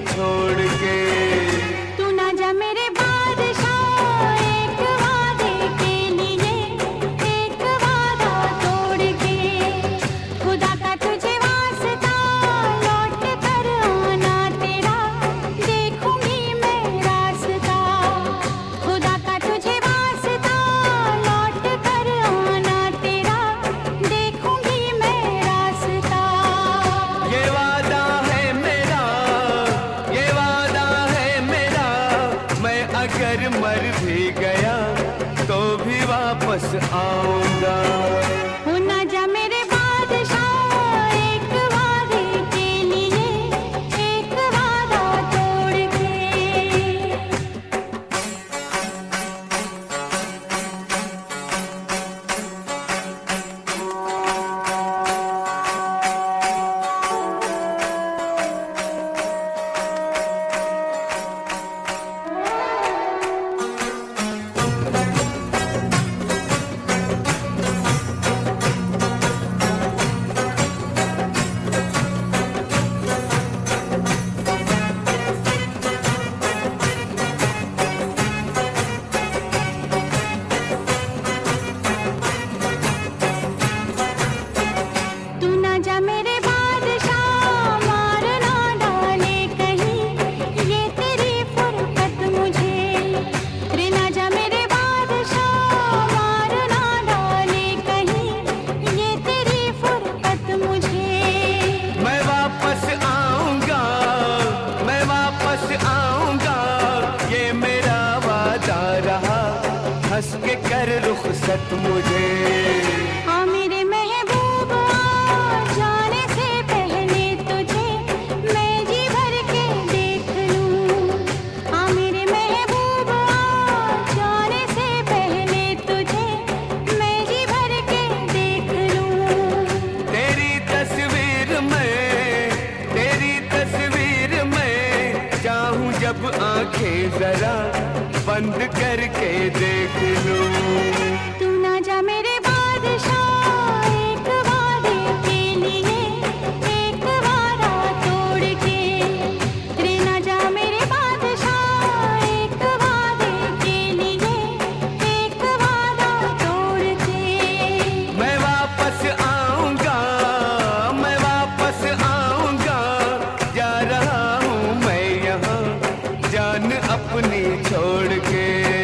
छोड़ के अगर मर भी गया तो भी वापस आऊँगा। हंस के कर रुख सत मुझे। बंद करके देख लूँ। मन अपनी छोड़ के।